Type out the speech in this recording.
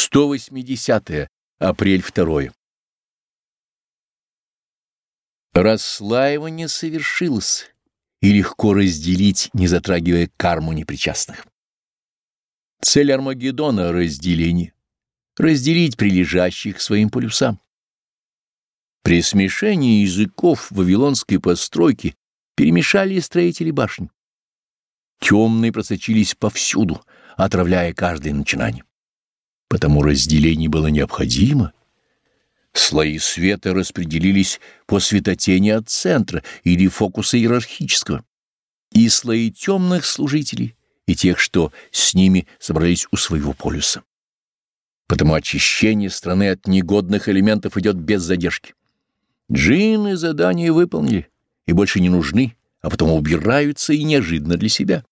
180. -е, апрель 2. Расслаивание совершилось, и легко разделить, не затрагивая карму непричастных. Цель Армагеддона — разделение. Разделить прилежащих своим полюсам. При смешении языков вавилонской постройки перемешали строители башни. Темные просочились повсюду, отравляя каждое начинание. Потому разделение было необходимо. Слои света распределились по светотени от центра или фокуса иерархического, и слои темных служителей, и тех, что с ними собрались у своего полюса. Потому очищение страны от негодных элементов идет без задержки. Джинны задание выполнили и больше не нужны, а потом убираются и неожиданно для себя.